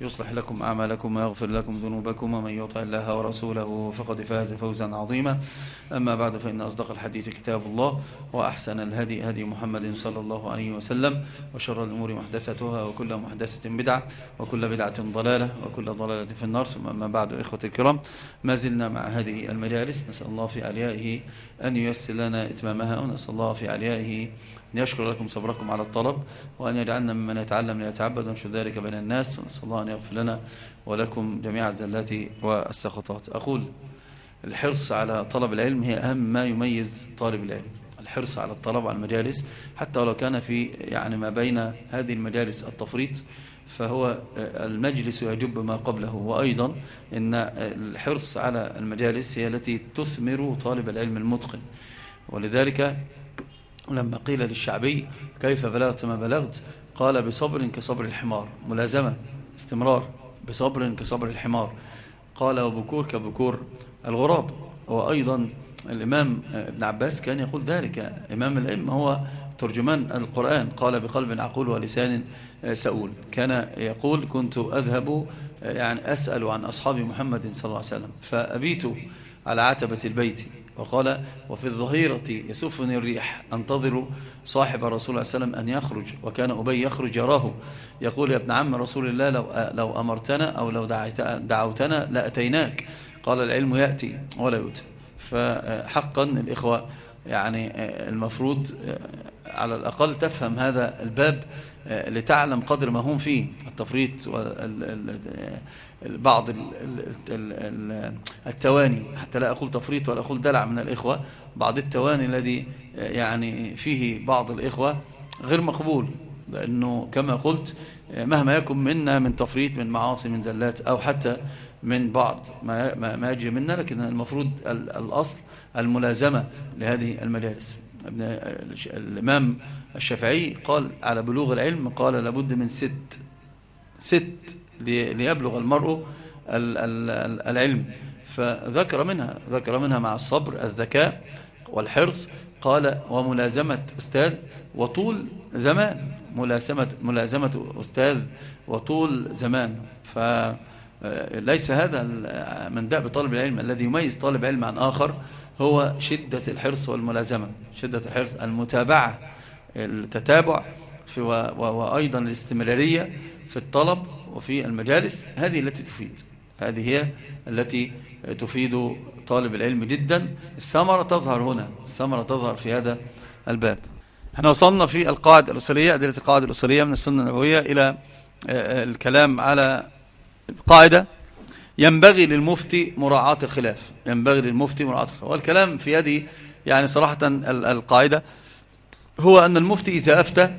يصلح لكم أعمالكم ويغفر لكم ذنوبكم ومن يطع الله ورسوله فقد فاز فوزا عظيما. أما بعد فإن أصدق الحديث كتاب الله وأحسن الهدي هدي محمد صلى الله عليه وسلم وشر الأمور محدثتها وكل محدثة بدعة وكل بدعة ضلالة وكل ضلالة في النار. ثم أما بعد إخوة الكرام ما زلنا مع هذه المجالس. نسأل الله في عليائه أن ييسر لنا إتمامها ونسأل الله في عليائه أن يشكر لكم صبركم على الطلب وأن يجعلنا ممن يتعلم ليتعبد ونشر ذلك بين الناس. نسأل الله أن يغفر لنا ولكم جميع الزلات والسخطات. أقول الحرص على طلب العلم هي أهم ما يميز طالب العلم. الحرص على الطلب على المجالس حتى ولو كان في يعني ما بين هذه المجالس التفريط فهو المجلس يجب ما قبله. وأيضا إن الحرص على المجالس هي التي تثمر طالب العلم المتقن. ولذلك لما قيل للشعبي كيف بلغت ما بلغت؟ قال بصبر كصبر الحمار. ملازمة. استمرار بصبر كصبر الحمار. قال وبكور كبكور الغراب. وأيضا الإمام ابن عباس كان يقول ذلك. إمام العلم هو ترجمان القرآن. قال بقلب عقول ولسان سؤول. كان يقول كنت أذهب يعني أسأل عن أصحاب محمد صلى الله عليه وسلم فأبيت على عتبة البيت. وقال وفي الظهيرة يسفني الريح أنتظر صاحب رسول الله عليه وسلم أن يخرج وكان أبي يخرج يراه. يقول يا ابن عم رسول الله لو, لو أمرتنا أو لو دعوتنا لأتيناك. قال العلم يأتي ولا يؤتي فحقا الإخوة يعني المفروض على الأقل تفهم هذا الباب لتعلم قدر ما هم فيه التفريط بعض التواني حتى لا أقول تفريط ولا أقول دلع من الإخوة بعض التواني الذي يعني فيه بعض الإخوة غير مقبول لأنه كما قلت مهما يكن منا من تفريط من معاصي من زلات أو حتى من بعض ما ما يجري منا لكن المفروض الأصل الملازمة لهذه المجالس. الإمام الشافعي قال على بلوغ العلم قال لابد من ست ست ليبلغ المرء العلم. فذكر منها ذكر منها مع الصبر الذكاء والحرص. قال وملازمة أستاذ وطول زمان. ملازمة, ملازمة أستاذ وطول زمان. فليس هذا من داء بطالب العلم. الذي يميز طالب علم عن آخر هو شدة الحرص والملازمة. شدة الحرص المتابعة التتابع وأيضا الاستمرارية في الطلب. وفي المجالس هذه التي تفيد. هذه هي التي تفيد طالب العلم جدا. الثمرة تظهر هنا. الثمرة تظهر في هذا الباب. إحنا وصلنا في القاعدة الأسرية أدلة القاعدة الأسرية من السنة النبوية إلى الكلام على قاعدة. ينبغي للمفتي مراعاة الخلاف. ينبغي للمفتي مراعاة الخلاف. والكلام في هذه يعني صراحة القاعدة هو أن المفتي إذا أفتى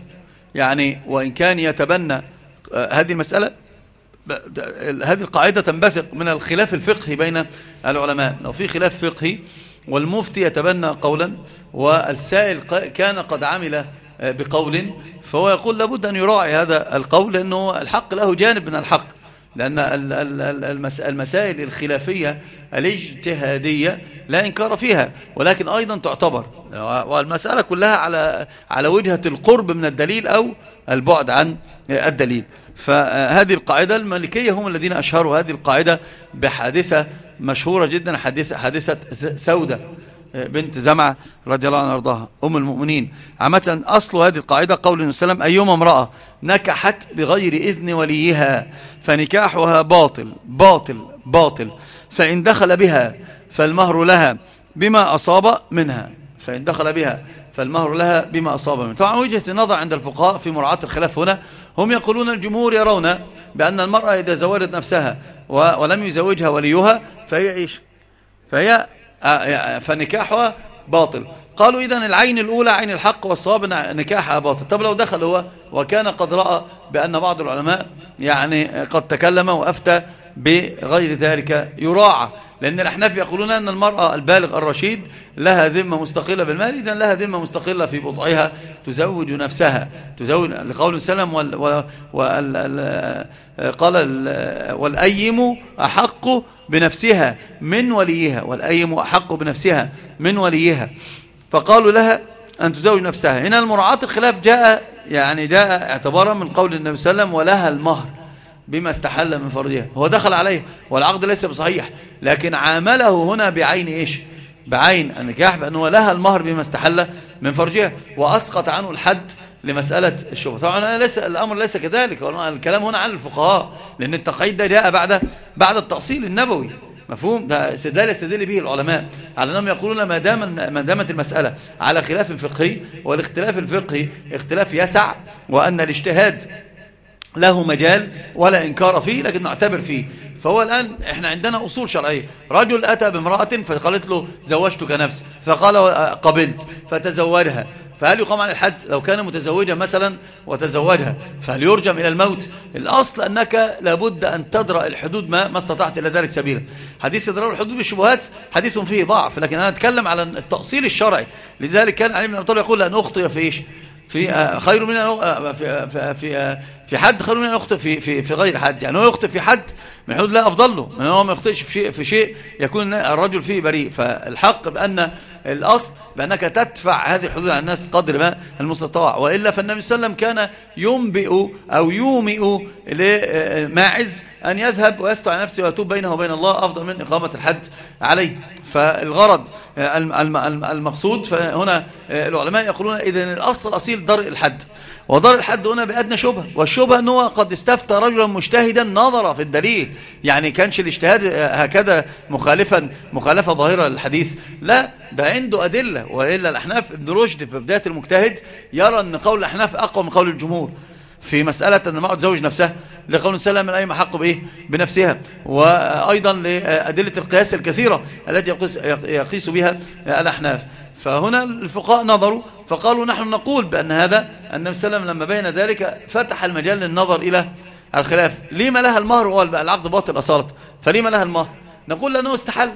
يعني وإن كان يتبنى هذه المسألة هذه القاعدة تنبثق من الخلاف الفقهي بين العلماء. لو في خلاف فقهي والمفتي يتبنى قولا والسائل كان قد عمل بقول فهو يقول لابد أن يراعي هذا القول لأنه الحق له جانب من الحق. لأن المسائل الخلافية الاجتهادية لا إنكار فيها ولكن أيضا تعتبر. والمسألة كلها على على وجهة القرب من الدليل أو البعد عن الدليل. فهذه القاعدة المالكية هم الذين أشهروا هذه القاعدة بحادثة مشهورة جدا حادثة, حادثة سودة بنت زمعة رضي الله عنها وأرضاها أم المؤمنين. عامة أصل هذه القاعدة قول النبي صلى الله عليه وسلم أيما امرأة نكحت بغير إذن وليها فنكاحها باطل باطل باطل. فإن دخل بها فالمهر لها بما أصاب منها. فإن دخل بها فالمهر لها بما أصاب منها. طبعا وجهة النظر عند الفقهاء في مراعاة الخلاف هنا هم يقولون الجمهور يرون بأن المرأة إذا زوجت نفسها ولم يزوجها وليها فهي إيش؟ فهي فنكاحها باطل. قالوا إذا العين الأولى عين الحق والصواب نكاح باطل. طب لو دخل هو وكان قد رأى بأن بعض العلماء يعني قد تكلم وأفتى بغير ذلك يراعى. لأن الأحناف يقولون أن المرأة البالغ الرشيد لها ذمة مستقلة بالمال إذن لها ذمة مستقلة في بضعها تزوج نفسها. تزوج لقول سلم وال وال قال والأيم أحق بنفسها من وليها والأيم أحق بنفسها من وليها. فقالوا لها أن تزوج نفسها. هنا المراعاة الخلاف جاء يعني جاء اعتبارا من قول النبي صلى الله عليه وسلم ولها المهر. بما استحل من فرجها هو دخل عليه والعقد ليس بصحيح لكن عامله هنا بعين إيش؟ بعين النكاح بأنه لها المهر بما استحل من فرجها وأسقط عنه الحد لمسألة الشبهة. طبعا ليس الأمر ليس كذلك الكلام هنا عن الفقهاء لأن التقييد ده جاء بعد بعد التأصيل النبوي. مفهوم؟ ده استدلال يستدل به العلماء على أنهم يقولون ما دام ما دامت المسألة على خلاف فقهي والاختلاف الفقهي اختلاف يسع وأن الاجتهاد له مجال ولا إنكار فيه لكن نعتبر فيه. فهو الآن إحنا عندنا أصول شرعية. رجل أتى بامرأة فقالت له زوجتك نفس فقال قبلت فتزوجها. فهل يقام عن الحد لو كان متزوجا مثلا وتزوجها؟ فهل يرجم إلى الموت؟ الأصل أنك لابد أن تدرأ الحدود ما, ما استطعت إلى ذلك سبيلا. حديث إدراء الحدود بالشبهات حديث فيه ضعف لكن أنا أتكلم على التأصيل الشرعي. لذلك كان علي بن أبي طالب يقول أن أخطئ في إيش؟ في آه، خير من آه، في في في, آه، في حد خير من أن يخطئ في في في غير حد. يعني هو يخطئ في حد من حدود لا أفضل له. من هو ما يخطئش في شيء في شيء يكون الرجل فيه بريء. فالحق بأن الأصل بأنك تدفع هذه الحدود عن الناس قدر ما المستطاع. وإلا فالنبي صلى الله عليه وسلم كان ينبئ أو يومئ لماعز أن يذهب ويستع نفسه ويتوب بينه وبين الله أفضل من إقامة الحد عليه. فالغرض المقصود فهنا العلماء يقولون إذن الأصل الأصيل درء الحد. ودار الحد هنا بأدنى شبهة. والشبهة أنه قد استفتى رجلا مجتهدا نظر في الدليل. يعني كانش الاجتهاد هكذا مخالفا مخالفة ظاهرة للحديث. لا ده عنده أدلة. وإلا الأحناف ابن رشد في بداية المجتهد يرى أن قول الأحناف أقوى من قول الجمهور في مسألة أن المرأة تزوج نفسها لقول السلام من أي حق بإيه؟ بنفسها. وأيضا لأدلة القياس الكثيرة التي يقيس, يقيس بها الأحناف. فهنا الفقهاء نظروا فقالوا نحن نقول بأن هذا النبي صلى الله عليه وسلم لما بين ذلك فتح المجال للنظر إلى الخلاف. لما لها المهر؟ هو العقد باطل أصالة. فلما لها المهر؟ نقول لأنه استحل.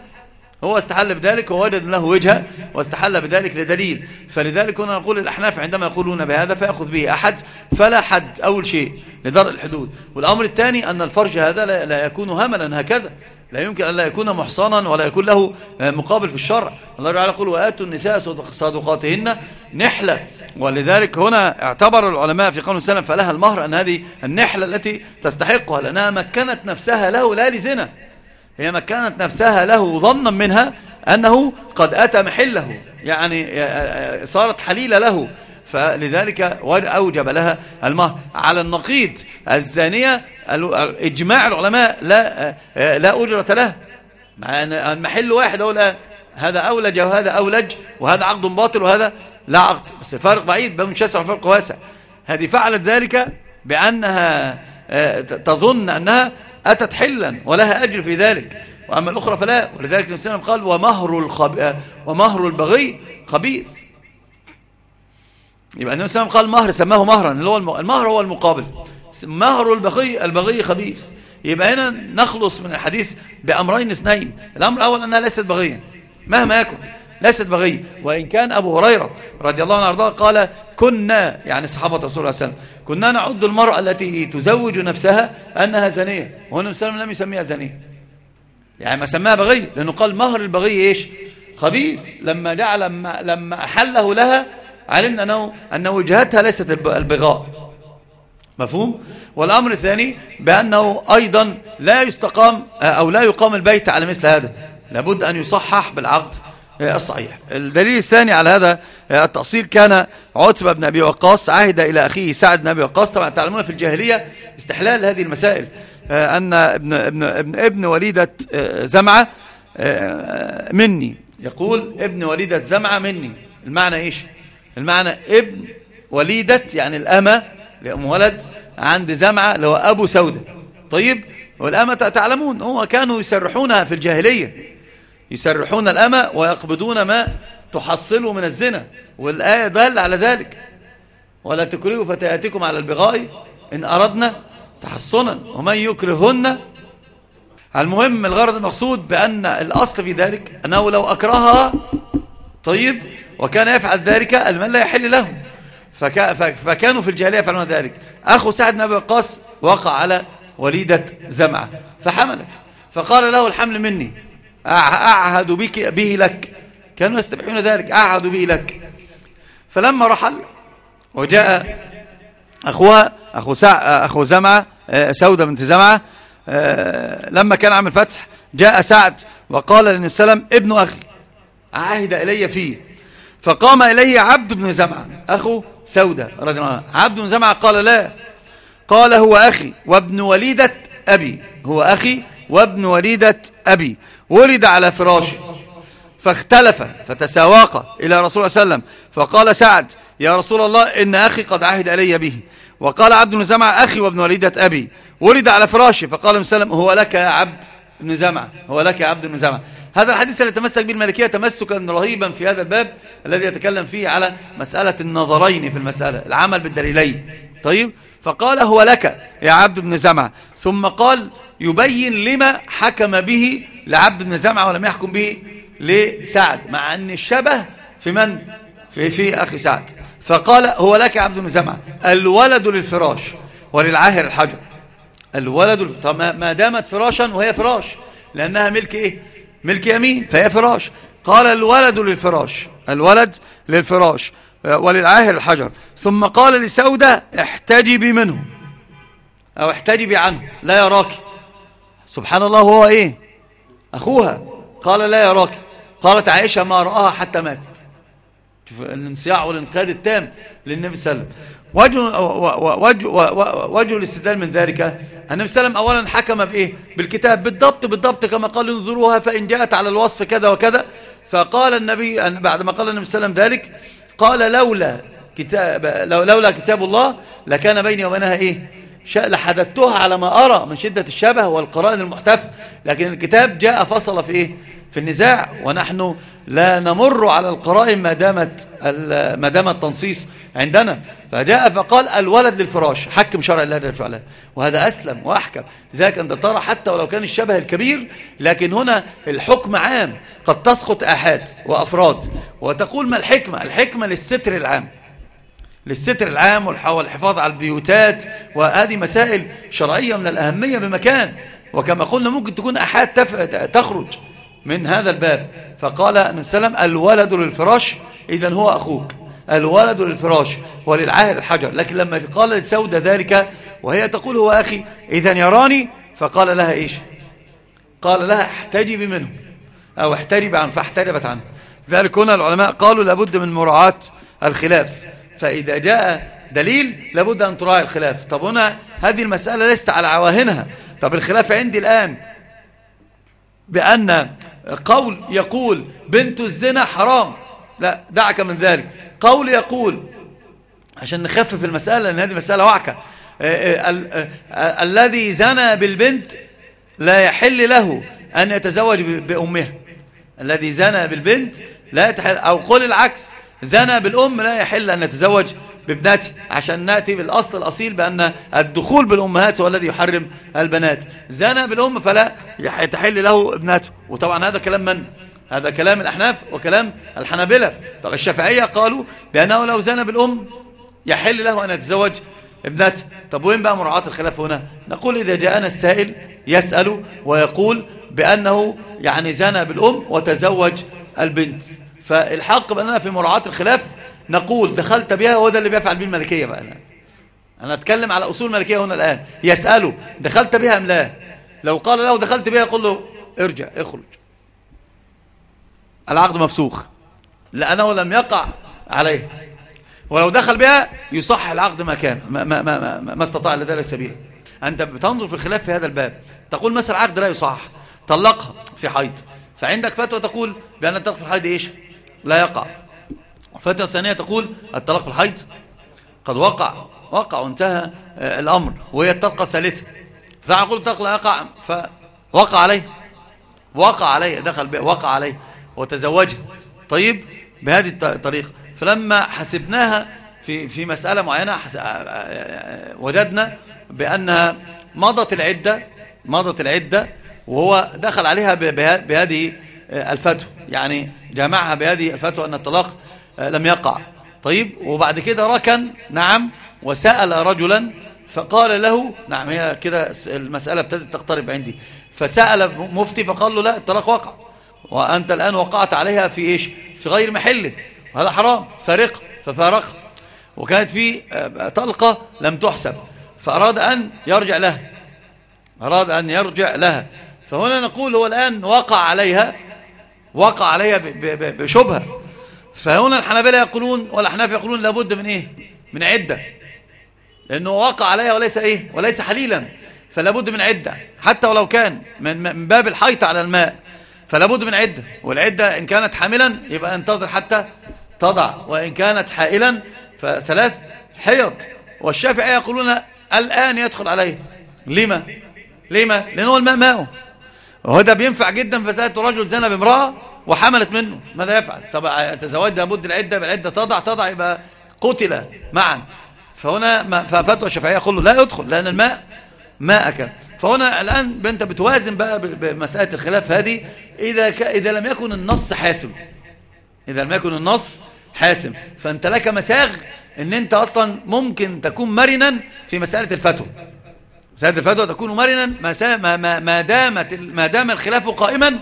هو استحل بذلك ووجد له وجهة واستحل بذلك لدليل. فلذلك هنا نقول الأحناف عندما يقولون بهذا فيأخذ به أحد فلا حد أول شيء لدرء الحدود. والأمر الثاني أن الفرج هذا لا يكون هملا هكذا. لا يمكن أن لا يكون محصنا ولا يكون له مقابل في الشرع. الله تعالى يقول وآتوا النساء صدقاتهن نحلة. ولذلك هنا اعتبر العلماء في قول السلام فلها المهر أن هذه النحلة التي تستحقها لأنها مكنت نفسها له لا لزنا. هي مكنت نفسها له ظنا منها أنه قد أتى محله. يعني صارت حليلة له. فلذلك أوجب لها المهر. على النقيض الزانية إجماع العلماء لا, لا أجرة له. المحل واحد هو الآن. هذا أولج وهذا أولج وهذا عقد باطل وهذا لا عقد. بس الفارق بعيد باب شاسع وفرق واسع. هذه فعلت ذلك بأنها آه، تظن أنها أتت حلا ولها أجر في ذلك وأما الأخرى فلا. ولذلك الإنسان قال ومهر, الخب... ومهر البغي خبيث. يبقى النبي صلى الله عليه وسلم قال مهر سماه مهرا اللي هو المهر هو المقابل. مهر البغي البغي خبيث. يبقى هنا نخلص من الحديث بأمرين اثنين. الأمر الأول أنها ليست بغية مهما يكن. ليست بغية وإن كان أبو هريرة رضي الله عنه أرضاه قال كنا يعني صحابة رسول الله صلى الله عليه وسلم كنا نعد المرأة التي تزوج نفسها أنها زنية. وهنا النبي لم يسميها زنية. يعني ما سماها بغية لأنه قال مهر البغية إيش؟ خبيث. لما جعل لما, لما أحله لها علمنا أنه, أن وجهتها ليست البغاء. مفهوم؟ والأمر الثاني بأنه أيضا لا يستقام أو لا يقام البيت على مثل هذا. لابد أن يصحح بالعقد. الصحيح الدليل الثاني على هذا التأصيل كان عتبة بن أبي وقاص عهد إلى أخيه سعد بن أبي وقاص. طبعا تعلمون في الجاهلية استحلال هذه المسائل أن ابن, ابن, ابن, ابن وليدة زمعة مني. يقول ابن وليدة زمعة مني. المعنى إيش؟ المعنى ابن وليدة يعني الأمة لأم ولد عند زمعة اللي هو أبو سودة. طيب والأمة تعلمون هو كانوا يسرحونها في الجاهلية. يسرحون الأمة ويقبضون ما تحصله من الزنا. والآية دل على ذلك. ولا تكرهوا فتياتكم على البغاء إن أردنا تحصنا ومن يكرهن. المهم الغرض المقصود بأن الأصل في ذلك أنه لو أكرهها طيب وكان يفعل ذلك المن لا يحل له فكا فكانوا في الجاهلية يفعلون ذلك. أخو سعد بن أبي وقاص وقع على وليدة زمعة فحملت. فقال له الحمل مني. أعهد بك به لك. كانوا يستبحون ذلك. أعهد به لك. فلما رحل وجاء أخوها أخو, سع أخو زمعة آه، سودة بنت زمعة آه، لما كان عامل فتح جاء سعد وقال للنبي صلى الله عليه وسلم ابن أخي. عهد إلي فيه. فقام إليه عبد بن زمعة أخو سودة رضي الله عنه. عبد بن زمعة قال لا. قال هو أخي وابن وليدة أبي. هو أخي وابن وليدة أبي. ولد على فراشه فاختلف فتساواق إلى رسول الله صلى الله عليه وسلم. فقال سعد يا رسول الله إن أخي قد عهد إلي به. وقال عبد بن زمعة أخي وابن وليدة أبي. ولد على فراشه فقال وسلم هو لك يا عبد بن زمعة هو لك يا عبد بن زمعة. هذا الحديث الذي تمسك به الملكية تمسكا رهيبا في هذا الباب الذي يتكلم فيه على مسألة النظرين في المسألة العمل بالدليلين. طيب؟ فقال هو لك يا عبد بن زمعة. ثم قال يبين لما حكم به لعبد بن زمعة ولم يحكم به لسعد مع أن الشبه في من؟ في, في أخي سعد. فقال هو لك عبد بن زمعة الولد للفراش وللعاهر الحجر. الولد طب ما دامت فراشا وهي فراش لأنها ملك إيه؟ ملك يمين فهي فراش. قال الولد للفراش الولد للفراش وللعاهر الحجر. ثم قال لسودة احتجبي منه أو احتجبي عنه لا يراك. سبحان الله هو إيه؟ أخوها. قال لا يراك قالت عائشة ما رآها حتى ماتت. الانصياع والانقياد التام للنبي صلى الله عليه وسلم. وجه, وجه, وجه الاستدلال من ذلك النبي صلى الله عليه وسلم أولا حكم بإيه؟ بالكتاب. بالضبط بالضبط كما قال انظروها فإن جاءت على الوصف كذا وكذا. فقال النبي بعد ما قال النبي صلى الله عليه وسلم ذلك قال لولا كتاب لولا كتاب الله لكان بيني وبينها إيه؟ لحددتها على ما أرى من شدة الشبه والقرائن المحتف. لكن الكتاب جاء فصل في إيه؟ في النزاع. ونحن لا نمر على القرائن ما دامت ما دام التنصيص عندنا. فجاء فقال الولد للفراش. حكم شرع الله للفعل وهذا أسلم وأحكم. لذلك أنت ترى حتى ولو كان الشبه الكبير لكن هنا الحكم عام. قد تسقط آحاد وأفراد. وتقول ما الحكمة؟ الحكمة للستر العام. للستر العام والحفاظ على البيوتات وهذه مسائل شرعية من الأهمية بمكان. وكما قلنا ممكن تكون أحاد تخرج من هذا الباب. فقال النبي صلى الله عليه وسلم الولد للفراش إذا هو أخوك. الولد للفراش وللعاهر الحجر. لكن لما قال لسودة ذلك وهي تقول هو أخي إذا يراني؟ فقال لها إيش؟ قال لها احتجبي منه أو احترب عنه فاحتربت عنه. ذلك هنا العلماء قالوا لابد من مراعاة الخلاف. فإذا جاء دليل لابد أن تراعي الخلاف. طب هنا هذه المسألة ليست على عواهنها. طب الخلاف عندي الآن بأن قول يقول بنت الزنا حرام. لا دعك من ذلك. قول يقول عشان نخفف المسألة لأن هذه مسألة وعكة آه، آه، آه، الذي زنى بالبنت لا يحل له أن يتزوج بأمها الذي زنى بالبنت لا يتحل أو قل العكس زنى بالأم لا يحل أن يتزوج بابنته عشان نأتي بالأصل الأصيل بأن الدخول بالأمهات هو الذي يحرم البنات. زنى بالأم فلا يتحل له ابنته وطبعا هذا كلام من؟ هذا كلام الأحناف وكلام الحنابلة. طب الشافعية قالوا بأنه لو زنى بالأم يحل له أن يتزوج ابنته طب وين بقى مراعاة الخلاف هنا؟ نقول إذا جاءنا السائل يسأل ويقول بأنه يعني زنى بالأم وتزوج البنت. فالحق بأننا في مراعاة الخلاف نقول دخلت بها وهو ده اللي بيفعل به الملكية بقى. أنا. أنا أتكلم على أصول الملكية هنا الآن. يسأله دخلت بها أم لا؟ لو قال له دخلت بها يقول له ارجع اخرج. العقد مفسوخ. لأنه لم يقع عليه. ولو دخل بها يصح العقد ما كان ما, ما, ما, ما, ما استطاع لذلك سبيلا. أنت بتنظر في الخلاف في هذا الباب. تقول مثلا عقد لا يصح طلقها في حيض. فعندك فتوى تقول بأن الطلاق في الحيض إيش؟ لا يقع. فتوى ثانية تقول الطلاق في الحيض. قد وقع. وقع وانتهى آه، الأمر وهي الطلقة الثالثة. فأقول الطلاق لا يقع فوقع عليه. وقع عليه دخل بيه وقع عليه وتزوجها. طيب بهذه الطريقة. فلما حسبناها في في مسألة معينة وجدنا بأنها مضت العدة مضت العدة وهو دخل عليها بهذه الفتوى. يعني جمعها بهذه الفتوى أن الطلاق لم يقع. طيب وبعد كده ركن نعم وسأل رجلا فقال له نعم هي كده المسألة ابتدت تقترب عندي. فسأل مفتي فقال له لا الطلاق وقع. وأنت الآن وقعت عليها في إيش؟ في غير محله هذا حرام. فارق. ففارق. وكانت في آه، طلقة لم تحسب. فأراد أن يرجع لها. أراد أن يرجع لها. فهنا نقول هو الآن وقع عليها. وقع عليها بشبهة. فهنا الحنابلة يقولون والأحناف يقولون لابد من إيه؟ من عدة. لأنه وقع عليها وليس إيه؟ وليس حليلا. فلابد من عدة. حتى ولو كان من باب الحيط على الماء فلابد من عدة. والعدة إن كانت حاملا يبقى انتظر حتى تضع. وإن كانت حائلا فثلاث حيض والشافعية يقولون الآن يدخل عليه. لما؟ لما؟ لأنه الماء ماءه. وهذا بينفع جدا فسألت رجل زنى بامرأة وحملت منه؟ ماذا يفعل؟ طبعا تزوج لابد العدة؟ بالعدة تضع تضع يبقى قتل معا. فهنا ففتوى الشافعية يقول له لا يدخل لأن الماء ماءك فهنا الآن أنت بتوازن بقى بمسألة الخلاف هذه. إذا, ك... إذا لم يكن النص حاسم إذا لم يكن النص حاسم فأنت لك مساغ أن أنت أصلا ممكن تكون مرنا في مسألة الفتوى. مسألة الفتوى تكون مرنا ما, ما, ما, دامت ما دام الخلاف قائما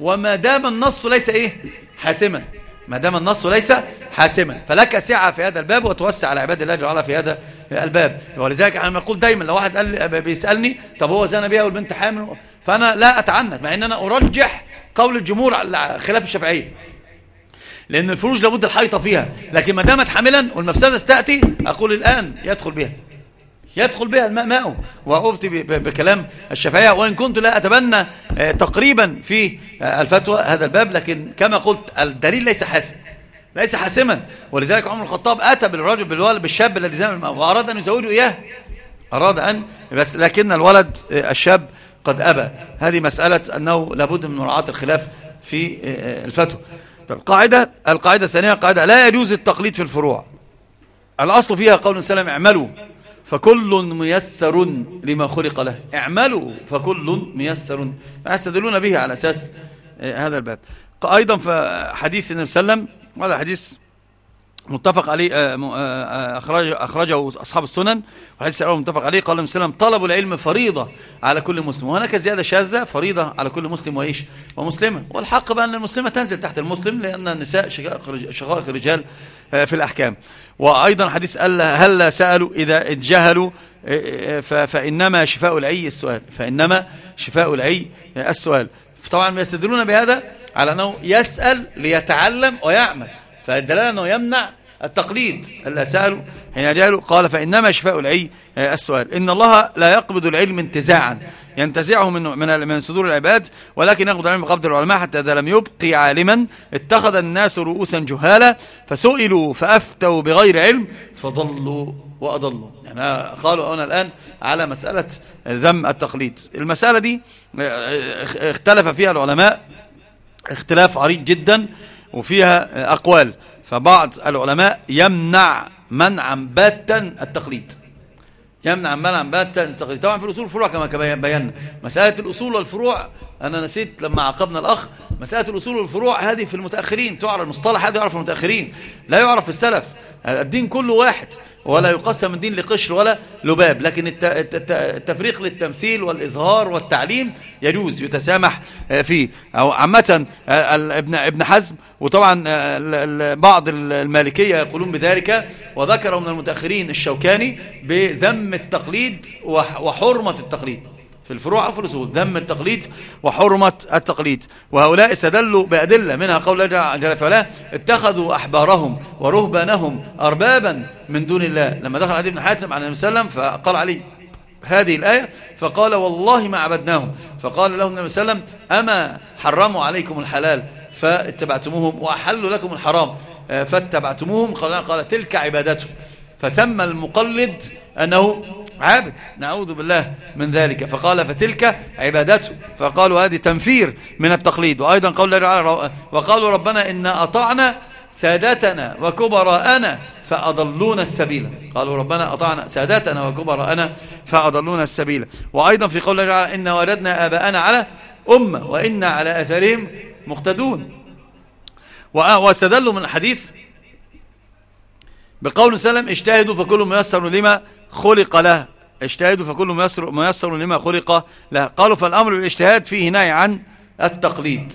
وما دام النص ليس إيه؟ حاسما. ما دام النص ليس حاسما. فلك سعة في هذا الباب وتوسع على عباد الله جل في هذا الباب. ولذلك أنا بقول دايما لو واحد قال بيسألني طب هو زنا بيها والبنت حامل؟ فأنا لا أتعنت مع أن أنا أرجح قول الجمهور على خلاف الشافعية. لأن الفروج لابد الحيطة فيها. لكن ما دامت حاملا والمفسدة ستأتي أقول الآن يدخل بها. يدخل بها الماء ماءه. وأفتي بكلام الشافعية وإن كنت لا أتبنى آه، تقريبا في آه، الفتوى هذا الباب لكن كما قلت الدليل ليس حاسم. ليس حاسما. ولذلك عمر الخطاب أتى بالرجل بالشاب الذي زمن الماء وأراد أن يزوجه إياه. أراد أن بس لكن الولد آه، الشاب قد أبى. هذه مسألة أنه لابد من مراعاة الخلاف في الفتوى. القاعدة القاعدة الثانية قاعدة لا يجوز التقليد في الفروع. الأصل فيها قول سلام اعملوا. فكل ميسر لما خلق له. اعملوا فكل ميسر. يستدلون به على أساس آه، هذا الباب. أيضا في حديث النبي صلى الله عليه وسلم وهذا حديث متفق عليه آه، آه، أخرج أخرجه أصحاب السنن وحديث الأول متفق عليه قال وسلم طلب العلم فريضة على كل مسلم وهناك زيادة شاذة فريضة على كل مسلم وإيش؟ ومسلمة. والحق بأن المسلمة تنزل تحت المسلم لأن النساء شقائق الرجال في الأحكام. وأيضا حديث قال هل سألوا إذا اتجهلوا فإنما شفاء العي السؤال فإنما شفاء العي السؤال. طبعا يستدلون بهذا على أنه يسأل ليتعلم ويعمل. فالدلالة أنه يمنع التقليد. هل سألوا حين جهلوا قال فإنما شفاء العي السؤال إن الله لا يقبض العلم انتزاعا. ينتزعه من من من صدور العباد ولكن يقبض العلم بقبض العلماء حتى إذا لم يبقي عالما. اتخذ الناس رؤوسا جهالا فسئلوا فأفتوا بغير علم فضلوا وأضلوا. يعني قالوا أنا الآن على مسألة ذم التقليد. المسألة دي اختلف فيها العلماء اختلاف عريض جدا. وفيها أقوال. فبعض العلماء يمنع منعا باتا التقليد. يمنع منعا باتا التقليد. طبعا في الأصول الفروع كما بينا. مسألة الأصول والفروع أنا نسيت لما عاقبنا الأخ مسألة الأصول والفروع هذه في المتأخرين تعرف المصطلح هذا يعرف المتأخرين لا يعرف السلف. الدين كله واحد ولا يقسم الدين لقشر ولا لباب لكن التفريق للتمثيل والإظهار والتعليم يجوز يتسامح آه، فيه. أو عامة آه، ابن ابن حزم وطبعا آه، بعض المالكية يقولون بذلك وذكروا من المتأخرين الشوكاني بذم التقليد وحرمة التقليد. في الفروع أو في الأصول ذم التقليد وحرمة التقليد. وهؤلاء استدلوا بأدلة منها قول الله جل وعلا اتخذوا أحبارهم ورهبانهم أربابا من دون الله. لما دخل علي بن حاتم عليه وسلم فقال علي هذه الآية فقال والله ما عبدناهم. فقال له النبي صلى الله عليه وسلم أما حرموا عليكم الحلال فاتبعتموهم وأحلوا لكم الحرام. فاتبعتموهم. قال, تلك عبادتهم. فسمى المقلد أنه عابد. نعوذ بالله من ذلك. فقال فتلك عبادته. فقالوا هذه تنفير من التقليد. وأيضا قال الله وقالوا ربنا إن أطعنا سادتنا وكبراءنا فأضلونا السبيل. قالوا ربنا أطعنا سادتنا وكبراءنا فأضلونا السبيل. وأيضا في قول الله تعالى إن وردنا آباءنا على أمة وإنا على أثرهم مقتدون. واستدلوا من الحديث بقول سلم اجتهدوا فكل ميسر لما خلق له. اجتهدوا فكل ميسر, ميسر لما خلق له. قالوا فالأمر بالاجتهاد فيه نهي عن التقليد.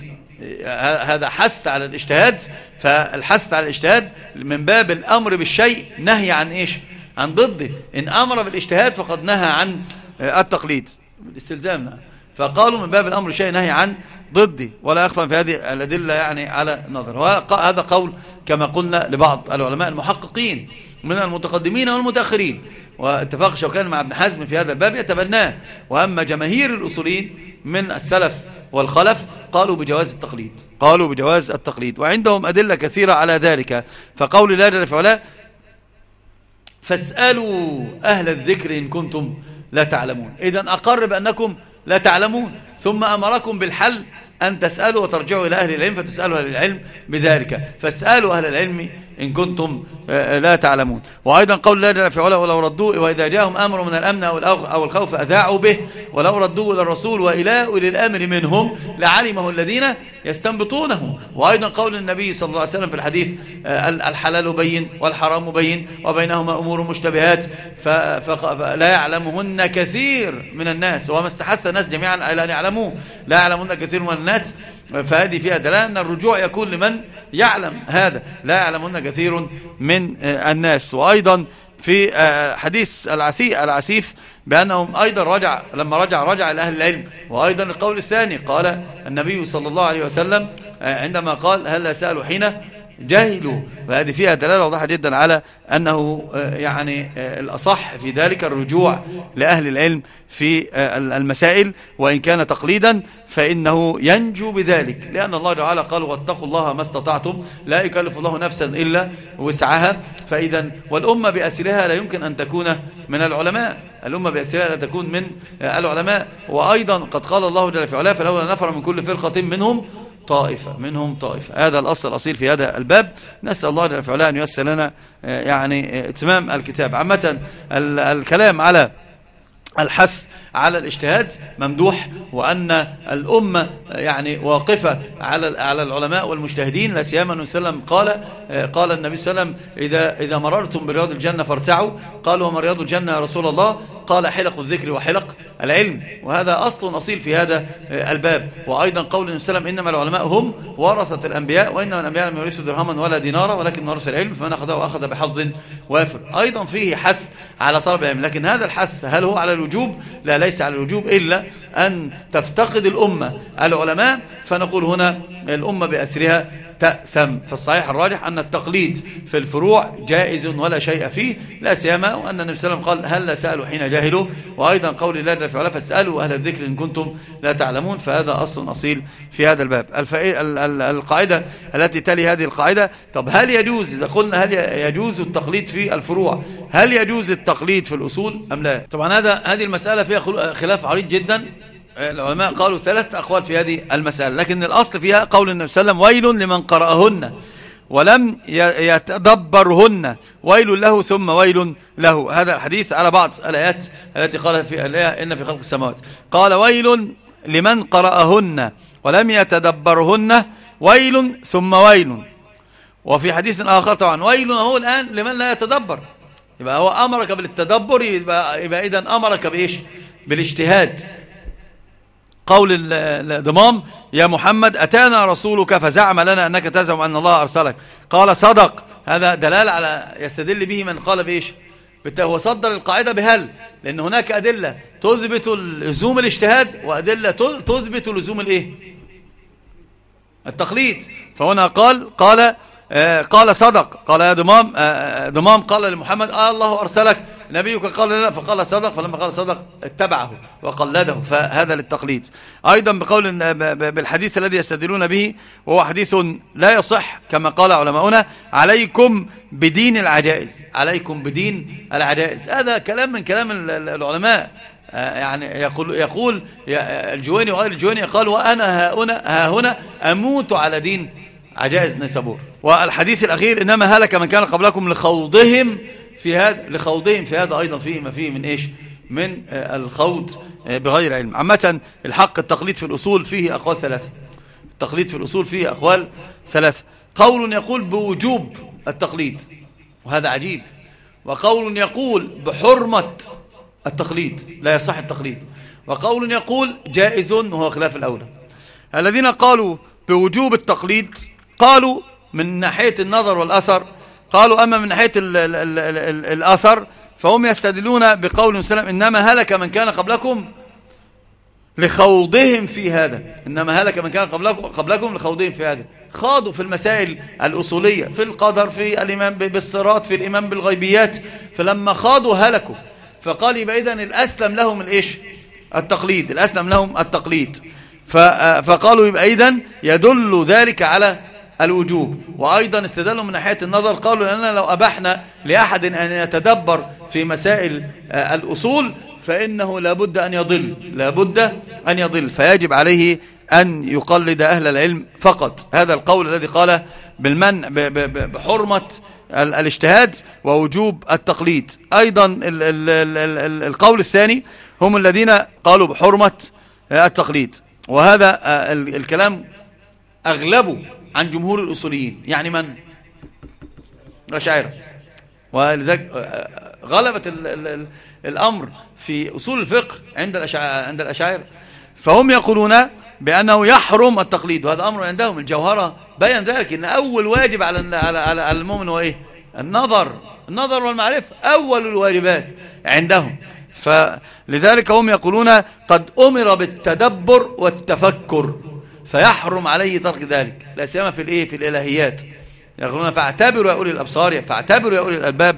هذا حث على الاجتهاد. فالحث على الاجتهاد من باب الأمر بالشيء نهي عن إيش؟ عن ضده. إن أمر بالاجتهاد فقد نهى عن التقليد. بالاستلزام. فقالوا من باب الأمر شيء نهي عن ضدي ولا يخفى في هذه الأدلة يعني على النظر هذا قول كما قلنا لبعض العلماء المحققين من المتقدمين والمتأخرين. واتفاق شوكان مع ابن حزم في هذا الباب يتبناه. وأما جماهير الأصولين من السلف والخلف قالوا بجواز التقليد. قالوا بجواز التقليد. وعندهم أدلة كثيرة على ذلك. فقول الله جل وعلا فاسألوا أهل الذكر إن كنتم لا تعلمون. إذا أقر بأنكم لا تعلمون. ثم أمركم بالحل أن تسألوا وترجعوا إلى أهل العلم فتسألوا أهل العلم بذلك. فاسألوا أهل العلم إن كنتم آه، لا تعلمون. وأيضا قول في علا ولو ردوا وإذا جاءهم أمر من الأمن أو الخوف أذاعوا به ولو ردوا إلى الرسول وإلى أولي الأمر منهم لعلمه الذين يستنبطونه وأيضا قول النبي صلى الله عليه وسلم في الحديث آه، الحلال بين والحرام بين وبينهما أمور مشتبهات فلا يعلمهن كثير من الناس. وما استحث الناس جميعا إلى أن يعلموه. لا يعلمهن كثير من الناس. فهذه فيها دلالة أن الرجوع يكون لمن يعلم هذا. لا يعلمون كثير من آه، الناس. وأيضا في آه، حديث العثي العسيف بأنهم أيضا رجع لما رجع رجع لأهل العلم. وأيضا القول الثاني قال النبي صلى الله عليه وسلم آه، عندما قال هل سألوا حين جهلوا وهذه فيها دلالة واضحة جدا على أنه آه، يعني آه، الأصح في ذلك الرجوع لأهل العلم في آه، المسائل وإن كان تقليدا فإنه ينجو بذلك. لأن الله تعالى قال واتقوا الله ما استطعتم لا يكلف الله نفسا إلا وسعها. فإذا والأمة بأسرها لا يمكن أن تكون من العلماء. الأمة بأسرها لا تكون من العلماء. وأيضا قد قال الله جل في علاه فلولا نفر من كل فرقة منهم طائفة منهم طائفة. هذا الأصل الأصيل في هذا الباب. نسأل الله جل وعلا أن ييسر لنا آه، يعني آه، إتمام الكتاب. عامة الكلام على الحث على الاجتهاد ممدوح وأن الأمة يعني واقفة على على العلماء والمجتهدين. لا سيما عليه وسلم قال قال النبي صلى الله عليه وسلم إذا إذا مررتم برياض الجنة فارتعوا. قالوا وما رياض الجنة يا رسول الله؟ قال حلق الذكر وحلق العلم. وهذا أصل أصيل في هذا الباب. وأيضا قول النبي صلى الله عليه وسلم إنما العلماء هم ورثة الأنبياء وإنما الأنبياء لم يورثوا درهما ولا دينارا ولكن ورث العلم فمن أخذه أخذ بحظ وافر. أيضا فيه حث على طلب العلم. لكن هذا الحث هل هو على الوجوب؟ لا ليس على الوجوب إلا أن تفتقد الأمة. العلماء فنقول هنا الأمة بأسرها تأثم فالصحيح الراجح أن التقليد في الفروع جائز ولا شيء فيه لا سيما وأن النبي صلى الله عليه وسلم قال هل سألوا حين جاهلوا؟ وأيضا قول الله جل وعلا فاسألوا أهل الذكر إن كنتم لا تعلمون فهذا أصل أصيل في هذا الباب. القاعدة التي تلي هذه القاعدة طب هل يجوز إذا قلنا هل يجوز التقليد في الفروع هل يجوز التقليد في الأصول أم لا؟ طبعا هذا هذه المسألة فيها خلاف عريض جدا. العلماء قالوا ثلاثة أقوال في هذه المسألة لكن الأصل فيها قول النبي صلى الله عليه وسلم ويل لمن قرأهن ولم يتدبرهن ويل له ثم ويل له. هذا الحديث على بعض الآيات التي قال في الآية إن في خلق السماوات. قال ويل لمن قرأهن ولم يتدبرهن ويل ثم ويل. وفي حديث آخر طبعا ويل هو الآن لمن لا يتدبر. يبقى هو أمرك بالتدبر يبقى, يبقى إذن أمرك بإيش؟ بالاجتهاد. قول الضمام يا محمد أتانا رسولك فزعم لنا أنك تزعم أن الله أرسلك. قال صدق. هذا دلال على يستدل به من قال بإيش؟ هو صدر القاعدة بهل لأن هناك أدلة تثبت لزوم الاجتهاد وأدلة تثبت لزوم الإيه؟ التقليد. فهنا قال قال آه قال صدق. قال يا ضمام آه, آه، ضمام قال لمحمد آه الله أرسلك. نبيك قال لا فقال صدق فلما قال صدق اتبعه وقلده. فهذا للتقليد. أيضا بقول بالحديث الذي يستدلون به وهو حديث لا يصح كما قال علماؤنا عليكم بدين العجائز. عليكم بدين العجائز. هذا كلام من كلام العلماء. آه، يعني يقول يقول الجويني وغير الجويني قال وأنا ها هنا, ها هنا أموت على دين عجائز نيسابور. والحديث الأخير إنما هلك من كان قبلكم لخوضهم في هذا لخوضهم في هذا أيضا فيه ما فيه من إيش؟ من آه، الخوض آه، بغير علم. عامة الحق التقليد في الأصول فيه أقوال ثلاثة. التقليد في الأصول فيه أقوال ثلاثة. قول يقول بوجوب التقليد وهذا عجيب. وقول يقول بحرمة التقليد لا يصح التقليد. وقول يقول جائز وهو خلاف الأولى. الذين قالوا بوجوب التقليد قالوا من ناحية النظر والأثر قالوا أما من ناحية ال ال ال ال الأثر فهم يستدلون بقول وسلم إنما هلك من كان قبلكم لخوضهم في هذا. إنما هلك من كان قبلكم, قبلكم لخوضهم في هذا. خاضوا في المسائل الأصولية في القدر في الإيمان بالصراط في الإيمان بالغيبيات. فلما خاضوا هلكوا. فقال يبقى إذن الأسلم لهم الإيش؟ التقليد. الأسلم لهم التقليد. فقالوا يبقى إذن يدل ذلك على الوجوب. وأيضا استدلوا من ناحية النظر قالوا لأننا لو أبحنا لأحد أن يتدبر في مسائل الأصول فإنه لابد أن يضل لابد أن يضل. فيجب عليه أن يقلد أهل العلم فقط. هذا القول الذي قال بالمنع بحرمة الاجتهاد ووجوب التقليد. أيضا القول الثاني هم الذين قالوا بحرمة التقليد. وهذا الكلام أغلبه عن جمهور الأصوليين. يعني من؟ الأشاعرة ولذلك غلبت الأمر في أصول الفقه عند عند الأشاعرة فهم يقولون بأنه يحرم التقليد وهذا أمر عندهم. الجوهرة بيان ذلك أن أول واجب على على على المؤمن هو إيه؟ النظر. النظر والمعرفة أول الواجبات عندهم. فلذلك هم يقولون قد أمر بالتدبر والتفكر. فيحرم عليه ترك ذلك. لا سيما في الإيه؟ في الإلهيات. يقولون فاعتبروا يا أولي الأبصار فاعتبروا يا أولي الألباب.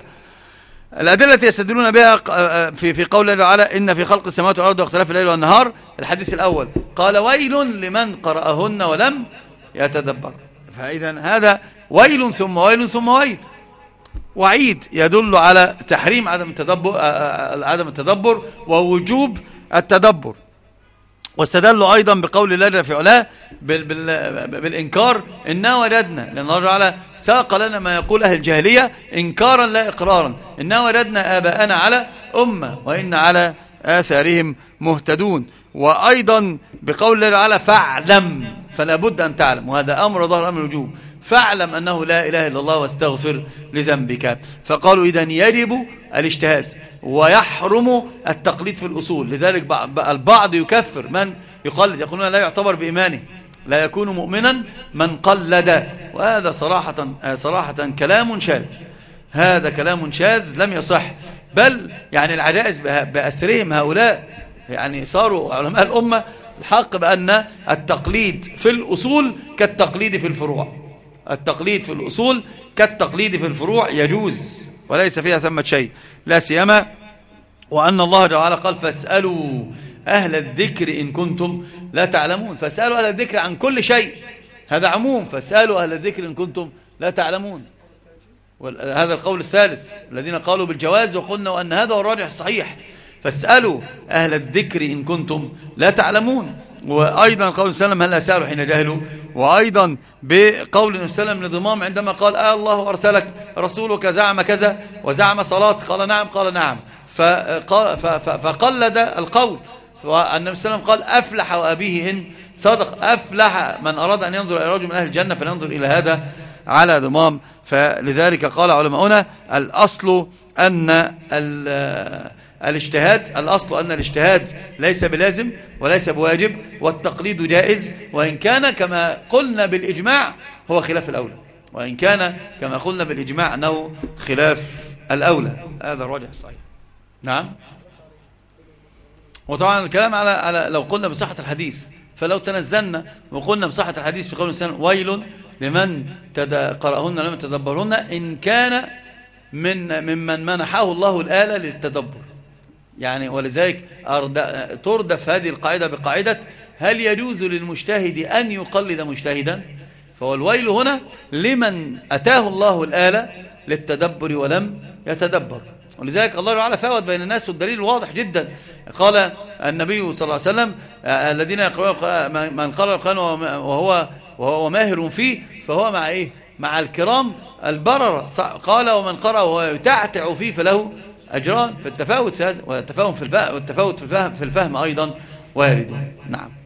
الأدلة التي يستدلون بها في في قول الله تعالى إن في خلق السماوات والأرض واختلاف الليل والنهار. الحديث الأول. قال ويل لمن قرأهن ولم يتدبر. فإذا هذا ويل ثم ويل ثم ويل. وعيد يدل على تحريم عدم التدبر عدم التدبر ووجوب التدبر. واستدلوا أيضا بقول الله جل في علاه بالإنكار إنا وجدنا لأن الله تعالى ساق لنا ما يقول أهل الجاهلية إنكارا لا إقرارا. إنا وجدنا آباءنا على أمة وإن على آثارهم مهتدون. وأيضا بقول الله تعالى فاعلم فلا بد أن تعلم. وهذا أمر ظهر أمر الوجوب فاعلم أنه لا إله إلا الله واستغفر لذنبك. فقالوا إذا يجب الاجتهاد. ويحرم التقليد في الأصول. لذلك البعض يكفر من يقلد يقولون لا يعتبر بإيمانه لا يكون مؤمنا من قلد. وهذا صراحة, صراحة كلام شاذ. هذا كلام شاذ لم يصح. بل يعني العجائز بأسرهم هؤلاء يعني صاروا علماء الأمة. الحق بأن التقليد في الأصول كالتقليد في الفروع. التقليد في الأصول كالتقليد في الفروع يجوز. وليس فيها ثمة شيء. لا سيما وأن الله تعالى قال فاسألوا أهل الذكر إن كنتم لا تعلمون. فاسألوا أهل الذكر عن كل شيء. هذا عموم. فاسألوا أهل الذكر إن كنتم لا تعلمون. هذا القول الثالث. الذين قالوا بالجواز وقلنا وأن هذا هو الراجح الصحيح. فاسألوا أهل الذكر إن كنتم لا تعلمون. وأيضا قول وسلم هل أسألوا حين جهلوا؟ وأيضا بقول وسلم لضمام عندما قال آه الله أرسلك رسولك زعم كذا وزعم صلاة قال نعم قال نعم. فقلد القول. والنبي صلى الله عليه وسلم قال أفلح وأبيه إن صدق. أفلح من أراد أن ينظر إلى رجل من أهل الجنة فلينظر إلى هذا على ضمام. فلذلك قال علماؤنا الأصل أن الاجتهاد الأصل أن الاجتهاد ليس بلازم وليس بواجب والتقليد جائز وإن كان كما قلنا بالإجماع هو خلاف الأولى. وإن كان كما قلنا بالإجماع أنه خلاف الأولى. هذا الراجح الصحيح. نعم. وطبعا الكلام على, على لو قلنا بصحة الحديث فلو تنزلنا وقلنا بصحة الحديث في قول الإنسان ويل لمن قرأهن لمن تدبرهن إن كان من ممن منحه الله الآلة للتدبر. يعني ولذلك تردف هذه القاعدة بقاعدة هل يجوز للمجتهد أن يقلد مجتهدا؟ فهو الويل هنا لمن أتاه الله الآلة للتدبر ولم يتدبر. ولذلك الله تعالى فاوت بين الناس والدليل واضح جدا. قال النبي صلى الله عليه وسلم الذين يقرؤون من قال القرآن وهو وهو ماهر فيه فهو مع إيه؟ مع الكرام البررة. قال ومن قرأ وهو يتعتع فيه فله أجران في هذا والتفاوت في الفهم, والتفاوت في الفهم, في الفهم أيضا وارد. نعم.